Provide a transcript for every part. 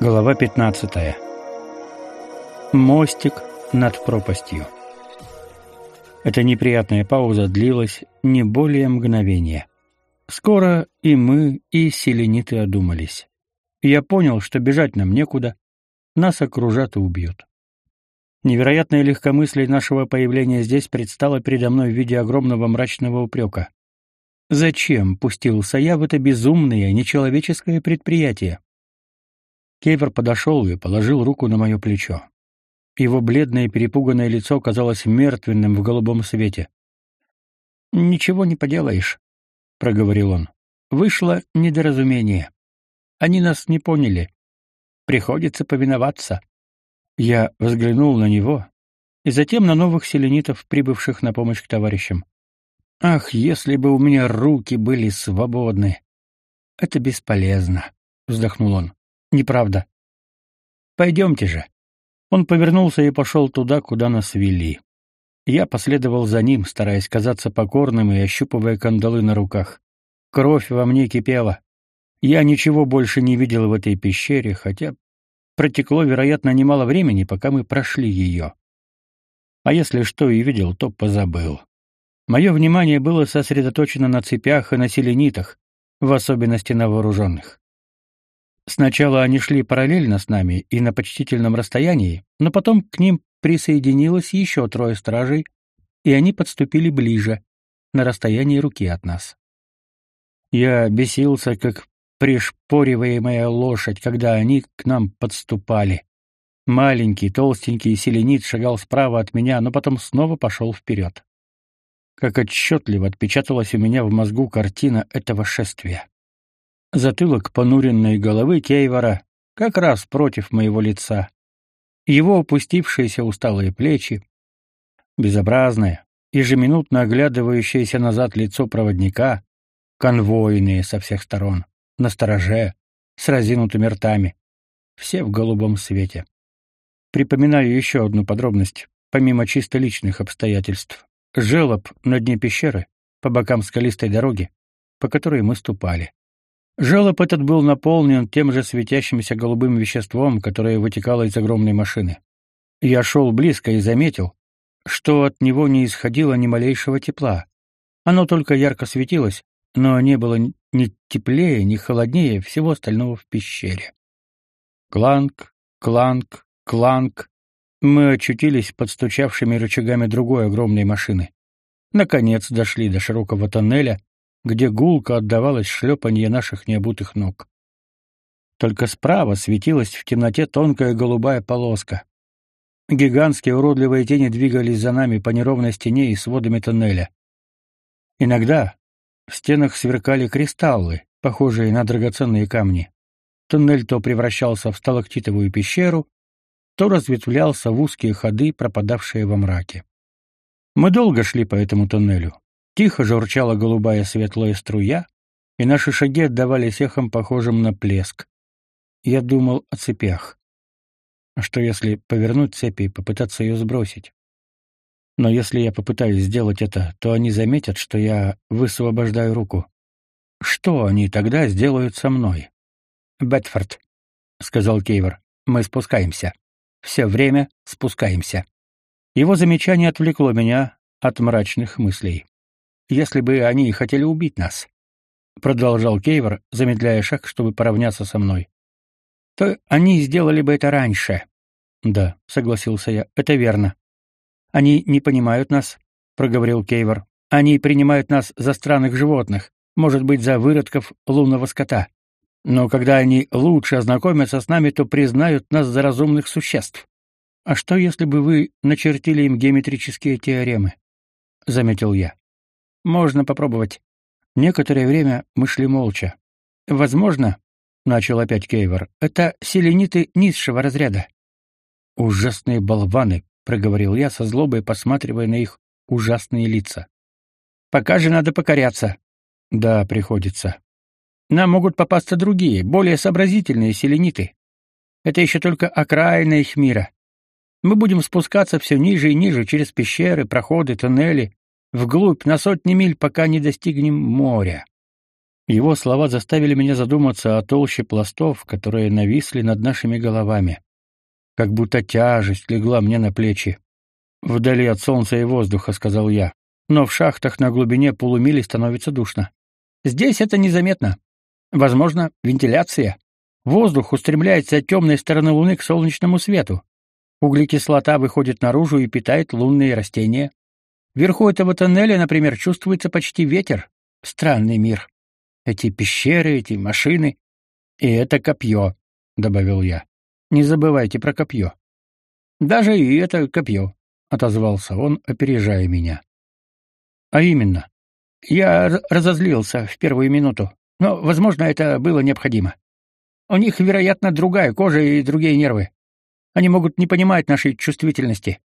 Глава 15. Мостик над пропастью. Эта неприятная пауза длилась не более мгновения. Скоро и мы, и селениты одумались. Я понял, что бежать нам некуда, нас окружат и убьют. Невероятное легкомыслие нашего появления здесь предстало передо мной в виде огромного мрачного упрека. Зачем пустился я в это безумное, нечеловеческое предприятие? Кейвер подошел и положил руку на мое плечо. Его бледное перепуганное лицо казалось мертвенным в голубом свете. «Ничего не поделаешь», — проговорил он. «Вышло недоразумение. Они нас не поняли. Приходится повиноваться». Я взглянул на него и затем на новых селенитов, прибывших на помощь к товарищам. «Ах, если бы у меня руки были свободны!» «Это бесполезно», — вздохнул он. Неправда. Пойдемте же. Он повернулся и пошел туда, куда нас вели. Я последовал за ним, стараясь казаться покорным и ощупывая кандалы на руках. Кровь во мне кипела. Я ничего больше не видел в этой пещере, хотя протекло, вероятно, немало времени, пока мы прошли ее. А если что и видел, то позабыл. Мое внимание было сосредоточено на цепях и на селенитах, в особенности на вооруженных. Сначала они шли параллельно с нами и на почтительном расстоянии, но потом к ним присоединилось еще трое стражей, и они подступили ближе, на расстоянии руки от нас. Я бесился, как пришпориваемая лошадь, когда они к нам подступали. Маленький, толстенький селенит шагал справа от меня, но потом снова пошел вперед. Как отчетливо отпечаталась у меня в мозгу картина этого шествия. Затылок понуренной головы Кейвора как раз против моего лица. Его опустившиеся усталые плечи, безобразное, ежеминутно оглядывающееся назад лицо проводника, конвойные со всех сторон, на стороже, с разинутыми ртами, все в голубом свете. Припоминаю еще одну подробность, помимо чисто личных обстоятельств. Желоб на дне пещеры, по бокам скалистой дороги, по которой мы ступали. Желоб этот был наполнен тем же светящимся голубым веществом, которое вытекало из огромной машины. Я шел близко и заметил, что от него не исходило ни малейшего тепла. Оно только ярко светилось, но не было ни теплее, ни холоднее всего остального в пещере. Кланг, кланг, кланг. Мы очутились под стучавшими рычагами другой огромной машины. Наконец дошли до широкого тоннеля, где гулко отдавалось шлепанье наших необутых ног. Только справа светилась в темноте тонкая голубая полоска. Гигантские уродливые тени двигались за нами по неровной стене и сводами тоннеля. Иногда в стенах сверкали кристаллы, похожие на драгоценные камни. Туннель то превращался в сталактитовую пещеру, то разветвлялся в узкие ходы, пропадавшие во мраке. Мы долго шли по этому туннелю. Тихо журчала голубая светлая струя, и наши шаги отдавались эхом, похожим на плеск. Я думал о цепях. А что если повернуть цепи и попытаться ее сбросить? Но если я попытаюсь сделать это, то они заметят, что я высвобождаю руку. Что они тогда сделают со мной? Бетфорд, сказал Кейвер. Мы спускаемся. Все время спускаемся. Его замечание отвлекло меня от мрачных мыслей если бы они хотели убить нас, продолжал Кейвер, замедляя шаг, чтобы поравняться со мной. То они сделали бы это раньше. Да, согласился я. Это верно. Они не понимают нас, проговорил Кейвер. Они принимают нас за странных животных, может быть, за выродков лунного скота. Но когда они лучше ознакомятся с нами, то признают нас за разумных существ. А что если бы вы начертили им геометрические теоремы? заметил я. Можно попробовать. Некоторое время мы шли молча. Возможно, начал опять Кейвор. Это селениты низшего разряда. Ужасные болваны, проговорил я со злобой, посматривая на их ужасные лица. Пока же надо покоряться. Да, приходится. Нам могут попасться другие, более сообразительные селениты. Это еще только окраина их мира. Мы будем спускаться все ниже и ниже через пещеры, проходы, туннели, вглубь на сотни миль, пока не достигнем моря. Его слова заставили меня задуматься о толще пластов, которые нависли над нашими головами. Как будто тяжесть легла мне на плечи. «Вдали от солнца и воздуха», — сказал я. «Но в шахтах на глубине полумили становится душно. Здесь это незаметно. Возможно, вентиляция. Воздух устремляется от темной стороны Луны к солнечному свету. Углекислота выходит наружу и питает лунные растения. Вверху этого тоннеля, например, чувствуется почти ветер. Странный мир. Эти пещеры, эти машины. И это копье, — добавил я. Не забывайте про копье. Даже и это копье, — отозвался он, опережая меня. А именно, я разозлился в первую минуту, но, возможно, это было необходимо. У них, вероятно, другая кожа и другие нервы. Они могут не понимать нашей чувствительности.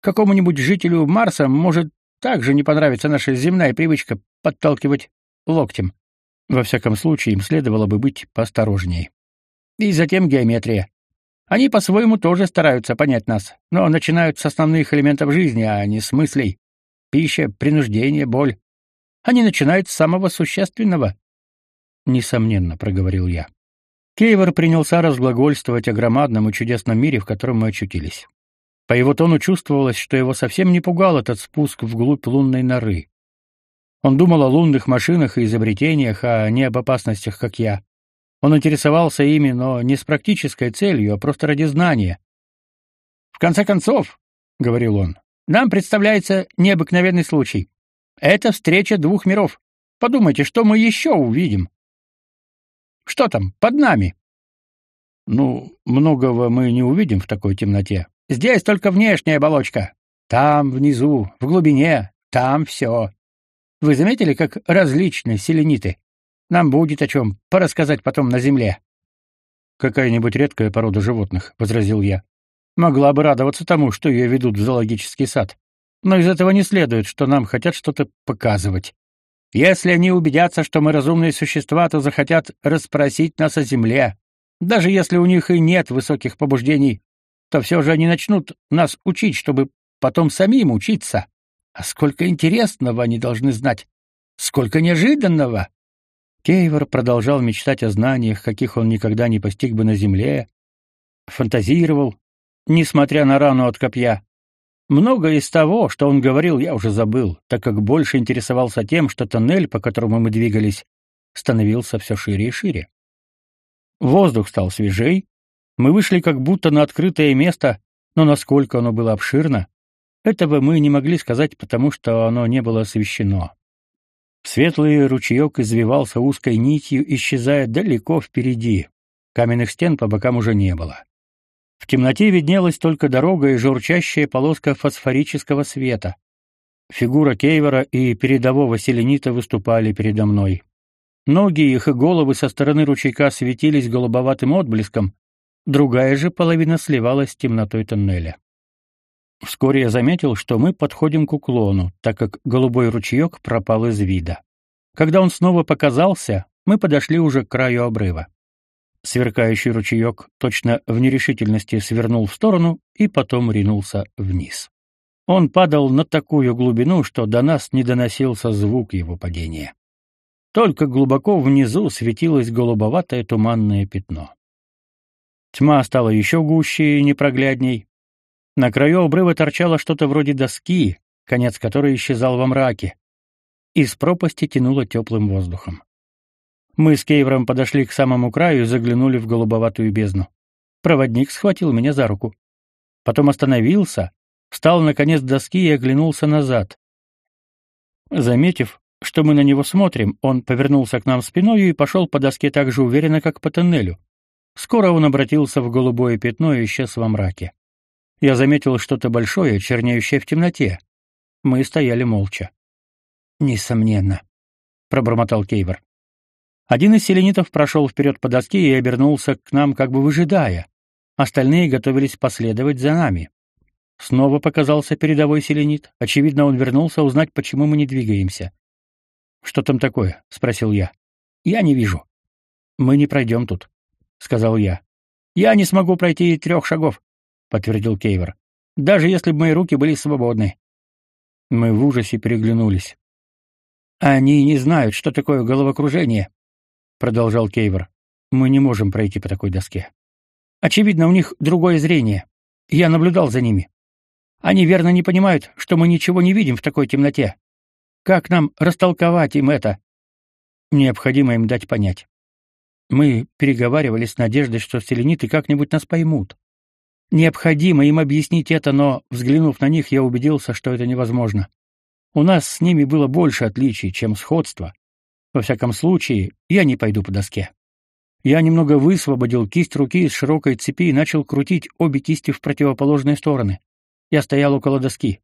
Какому-нибудь жителю Марса может также не понравиться наша земная привычка подталкивать локтем. Во всяком случае, им следовало бы быть поосторожнее. И затем геометрия. Они по-своему тоже стараются понять нас, но начинают с основных элементов жизни, а не с мыслей. Пища, принуждение, боль. Они начинают с самого существенного. Несомненно, проговорил я. Кейвор принялся разглагольствовать о громадном и чудесном мире, в котором мы очутились. По его тону чувствовалось, что его совсем не пугал этот спуск вглубь лунной норы. Он думал о лунных машинах и изобретениях, а не об опасностях, как я. Он интересовался ими, но не с практической целью, а просто ради знания. «В конце концов», — говорил он, — «нам представляется необыкновенный случай. Это встреча двух миров. Подумайте, что мы еще увидим. Что там, под нами? Ну, многого мы не увидим в такой темноте. Здесь только внешняя оболочка. Там, внизу, в глубине, там все. Вы заметили, как различны селениты? Нам будет о чем порассказать потом на земле. Какая-нибудь редкая порода животных, возразил я. Могла бы радоваться тому, что ее ведут в зоологический сад. Но из этого не следует, что нам хотят что-то показывать. Если они убедятся, что мы разумные существа, то захотят расспросить нас о земле. Даже если у них и нет высоких побуждений, то все же они начнут нас учить, чтобы потом самим учиться. А сколько интересного они должны знать! Сколько неожиданного! Кейвор продолжал мечтать о знаниях, каких он никогда не постиг бы на земле, фантазировал, несмотря на рану от копья. Многое из того, что он говорил, я уже забыл, так как больше интересовался тем, что тоннель, по которому мы двигались, становился все шире и шире. Воздух стал свежей, мы вышли как будто на открытое место, но насколько оно было обширно, этого мы не могли сказать, потому что оно не было освещено. Светлый ручеек извивался узкой нитью, исчезая далеко впереди. Каменных стен по бокам уже не было. В темноте виднелась только дорога и журчащая полоска фосфорического света. Фигура Кейвора и передового селенита выступали передо мной. Ноги их и головы со стороны ручейка светились голубоватым отблеском, другая же половина сливалась с темнотой тоннеля. Вскоре я заметил, что мы подходим к уклону, так как голубой ручеек пропал из вида. Когда он снова показался, мы подошли уже к краю обрыва. Сверкающий ручеек точно в нерешительности свернул в сторону и потом ринулся вниз. Он падал на такую глубину, что до нас не доносился звук его падения. Только глубоко внизу светилось голубоватое туманное пятно. Тьма стала еще гуще и непроглядней. На краю обрыва торчало что-то вроде доски, конец которой исчезал во мраке. Из пропасти тянуло теплым воздухом. Мы с Кейвером подошли к самому краю и заглянули в голубоватую бездну. Проводник схватил меня за руку. Потом остановился, встал на конец доски и оглянулся назад. Заметив, что мы на него смотрим, он повернулся к нам спиной и пошел по доске так же уверенно, как по тоннелю. Скоро он обратился в голубое пятно и исчез во мраке. Я заметил что-то большое, чернеющее в темноте. Мы стояли молча. «Несомненно», — пробормотал Кейвер. Один из селенитов прошел вперед по доске и обернулся к нам, как бы выжидая. Остальные готовились последовать за нами. Снова показался передовой селенит. Очевидно, он вернулся узнать, почему мы не двигаемся. «Что там такое?» — спросил я. «Я не вижу». «Мы не пройдем тут», — сказал я. «Я не смогу пройти и трех шагов», — подтвердил Кейвер. «Даже если бы мои руки были свободны». Мы в ужасе переглянулись. «Они не знают, что такое головокружение», продолжал Кейвер. Мы не можем пройти по такой доске. Очевидно, у них другое зрение. Я наблюдал за ними. Они верно не понимают, что мы ничего не видим в такой темноте. Как нам растолковать им это? Необходимо им дать понять. Мы переговаривались с надеждой, что селениты как-нибудь нас поймут. Необходимо им объяснить это, но, взглянув на них, я убедился, что это невозможно. У нас с ними было больше отличий, чем сходства. Во всяком случае, я не пойду по доске. Я немного высвободил кисть руки из широкой цепи и начал крутить обе кисти в противоположные стороны. Я стоял около доски.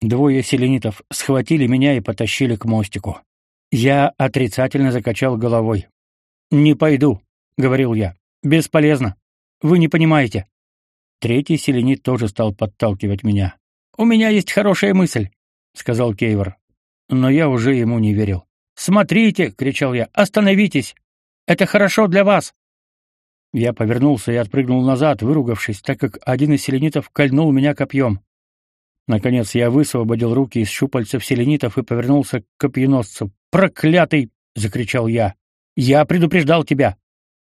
Двое селенитов схватили меня и потащили к мостику. Я отрицательно закачал головой. «Не пойду», — говорил я. «Бесполезно. Вы не понимаете». Третий селенит тоже стал подталкивать меня. «У меня есть хорошая мысль», — сказал Кейвор. Но я уже ему не верил. «Смотрите!» — кричал я. «Остановитесь! Это хорошо для вас!» Я повернулся и отпрыгнул назад, выругавшись, так как один из селенитов кольнул меня копьем. Наконец я высвободил руки из щупальцев селенитов и повернулся к копьеносцу. «Проклятый!» — закричал я. Я предупреждал тебя.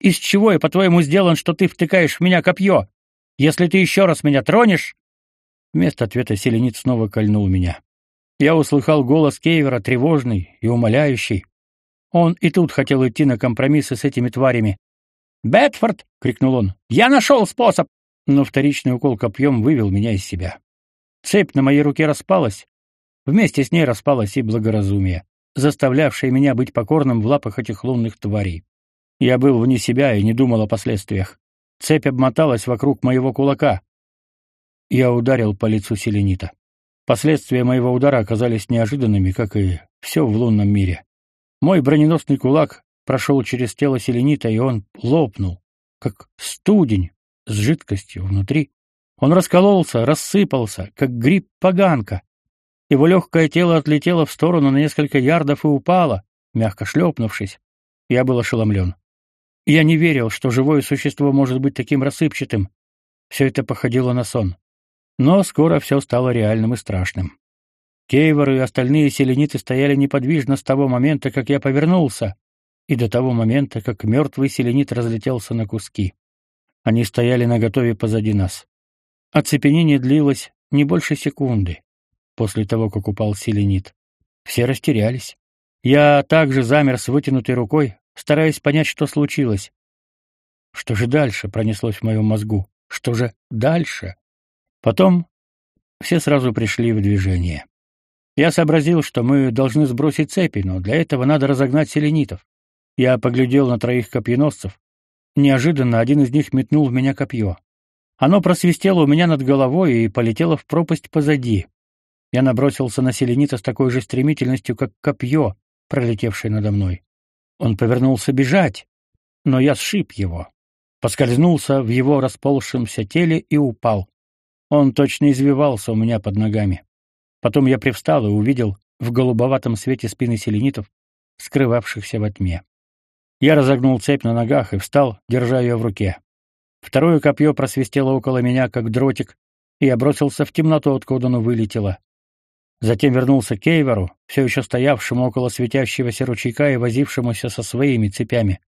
Из чего я, по-твоему, сделан, что ты втыкаешь в меня копье? Если ты еще раз меня тронешь...» Вместо ответа селенит снова кольнул меня. Я услыхал голос Кейвера, тревожный и умоляющий. Он и тут хотел идти на компромиссы с этими тварями. «Бетфорд!» — крикнул он. «Я нашел способ!» Но вторичный укол копьем вывел меня из себя. Цепь на моей руке распалась. Вместе с ней распалось и благоразумие заставлявшее меня быть покорным в лапах этих лунных тварей. Я был вне себя и не думал о последствиях. Цепь обмоталась вокруг моего кулака. Я ударил по лицу селенита. Последствия моего удара оказались неожиданными, как и все в лунном мире. Мой броненосный кулак прошел через тело селенита, и он лопнул, как студень с жидкостью внутри. Он раскололся, рассыпался, как гриб-поганка. Его легкое тело отлетело в сторону на несколько ярдов и упало, мягко шлепнувшись. Я был ошеломлен. Я не верил, что живое существо может быть таким рассыпчатым. Все это походило на сон. Но скоро все стало реальным и страшным. Кейвор и остальные селениты стояли неподвижно с того момента, как я повернулся, и до того момента, как мертвый селенит разлетелся на куски. Они стояли наготове позади нас. Оцепенение длилось не больше секунды после того, как упал селенит. Все растерялись. Я также замер с вытянутой рукой, стараясь понять, что случилось. Что же дальше пронеслось в моем мозгу? Что же дальше? Потом все сразу пришли в движение. Я сообразил, что мы должны сбросить цепи, но для этого надо разогнать селенитов. Я поглядел на троих копьеносцев. Неожиданно один из них метнул в меня копье. Оно просвистело у меня над головой и полетело в пропасть позади. Я набросился на селенита с такой же стремительностью, как копье, пролетевшее надо мной. Он повернулся бежать, но я сшиб его. Поскользнулся в его расползшемся теле и упал. Он точно извивался у меня под ногами. Потом я привстал и увидел в голубоватом свете спины селенитов, скрывавшихся во тьме. Я разогнул цепь на ногах и встал, держа ее в руке. Второе копье просвистело около меня, как дротик, и я бросился в темноту, откуда оно вылетело. Затем вернулся к Кейверу, все еще стоявшему около светящегося ручейка и возившемуся со своими цепями.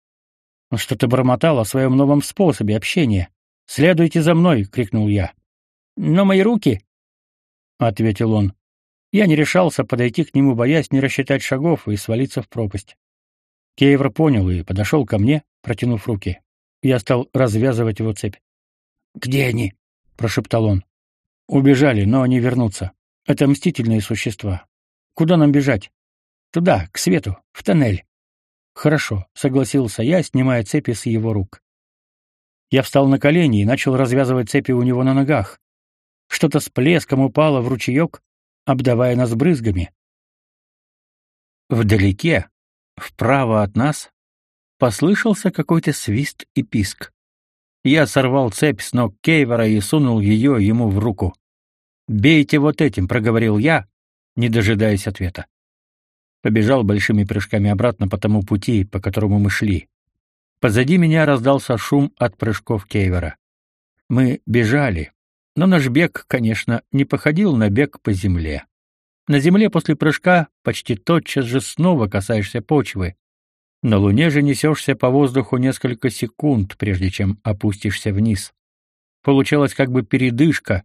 Он что-то бормотал о своем новом способе общения. «Следуйте за мной!» — крикнул я. «Но мои руки...» — ответил он. Я не решался подойти к нему, боясь не рассчитать шагов и свалиться в пропасть. Кейвер понял и подошел ко мне, протянув руки. Я стал развязывать его цепь. «Где они?» — прошептал он. «Убежали, но они вернутся. Это мстительные существа. Куда нам бежать? Туда, к свету, в тоннель. Хорошо, согласился я, снимая цепи с его рук. Я встал на колени и начал развязывать цепи у него на ногах. Что-то с плеском упало в ручеек, обдавая нас брызгами. Вдалеке, вправо от нас, послышался какой-то свист и писк. Я сорвал цепь с ног Кейвера и сунул ее ему в руку. «Бейте вот этим», — проговорил я, не дожидаясь ответа. Побежал большими прыжками обратно по тому пути, по которому мы шли. Позади меня раздался шум от прыжков Кейвера. Мы бежали, но наш бег, конечно, не походил на бег по земле. На земле после прыжка почти тотчас же снова касаешься почвы. На Луне же несешься по воздуху несколько секунд, прежде чем опустишься вниз. Получалась как бы передышка,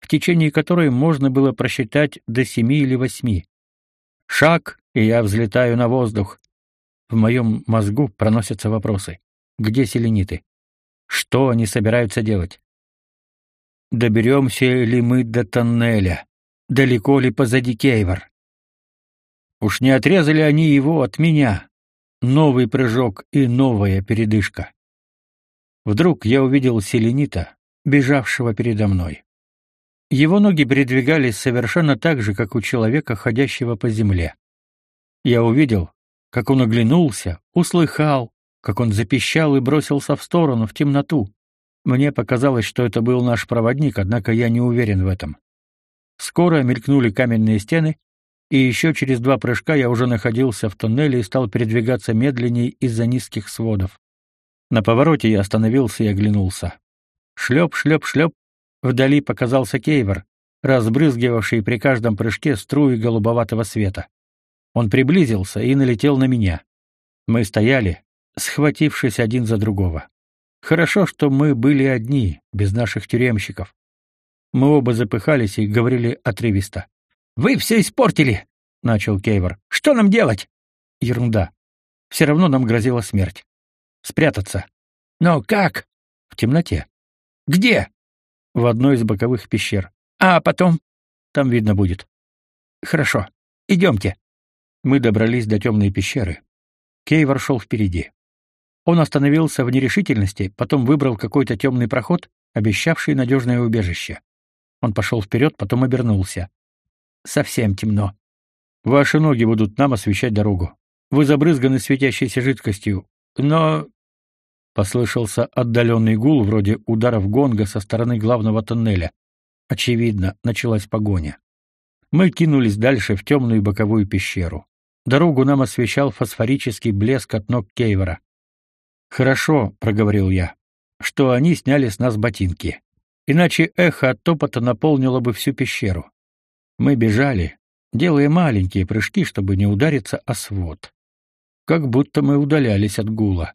в течение которой можно было просчитать до семи или восьми. Шаг, и я взлетаю на воздух. В моем мозгу проносятся вопросы. Где селениты? Что они собираются делать? Доберемся ли мы до тоннеля? Далеко ли позади Кейвор? Уж не отрезали они его от меня? Новый прыжок и новая передышка. Вдруг я увидел селенита, бежавшего передо мной. Его ноги передвигались совершенно так же, как у человека, ходящего по земле. Я увидел, как он оглянулся, услыхал, как он запищал и бросился в сторону, в темноту. Мне показалось, что это был наш проводник, однако я не уверен в этом. Скоро мелькнули каменные стены, и еще через два прыжка я уже находился в туннеле и стал передвигаться медленнее из-за низких сводов. На повороте я остановился и оглянулся. Шлеп, шлеп, шлеп. Вдали показался Кейвор, разбрызгивавший при каждом прыжке струи голубоватого света. Он приблизился и налетел на меня. Мы стояли, схватившись один за другого. Хорошо, что мы были одни, без наших тюремщиков. Мы оба запыхались и говорили отрывисто. «Вы все испортили!» — начал Кейвор. «Что нам делать?» «Ерунда. Все равно нам грозила смерть. Спрятаться. Но как?» «В темноте». «Где?» «В одной из боковых пещер. А потом?» «Там видно будет». «Хорошо. Идемте». Мы добрались до темной пещеры. Кейвор шел впереди. Он остановился в нерешительности, потом выбрал какой-то темный проход, обещавший надежное убежище. Он пошел вперед, потом обернулся. Совсем темно. Ваши ноги будут нам освещать дорогу. Вы забрызганы светящейся жидкостью. Но послышался отдаленный гул вроде ударов гонга со стороны главного тоннеля. Очевидно, началась погоня. Мы кинулись дальше в темную боковую пещеру. Дорогу нам освещал фосфорический блеск от ног Кейвора. Хорошо, проговорил я, что они сняли с нас ботинки. Иначе эхо от топота наполнило бы всю пещеру. Мы бежали, делая маленькие прыжки, чтобы не удариться о свод. Как будто мы удалялись от гула.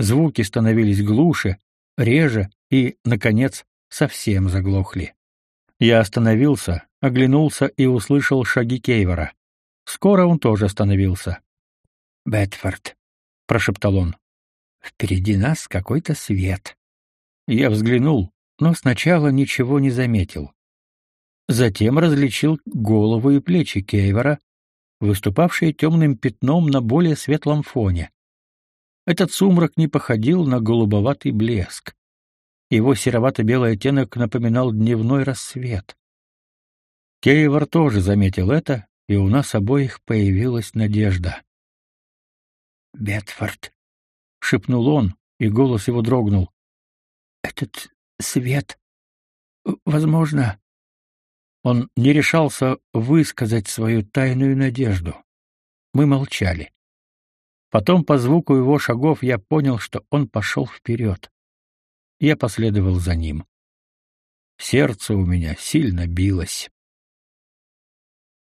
Звуки становились глуше, реже и, наконец, совсем заглохли. Я остановился, оглянулся и услышал шаги Кейвора. Скоро он тоже остановился. «Бетфорд», — прошептал он. Впереди нас какой-то свет. Я взглянул, но сначала ничего не заметил. Затем различил голову и плечи Кейвора, выступавшие темным пятном на более светлом фоне. Этот сумрак не походил на голубоватый блеск. Его серовато-белый оттенок напоминал дневной рассвет. Кейвор тоже заметил это, и у нас обоих появилась надежда. «Бетфорд», — шепнул он, и голос его дрогнул. «Этот свет... Возможно...» Он не решался высказать свою тайную надежду. Мы молчали. Потом по звуку его шагов я понял, что он пошел вперед. Я последовал за ним. Сердце у меня сильно билось.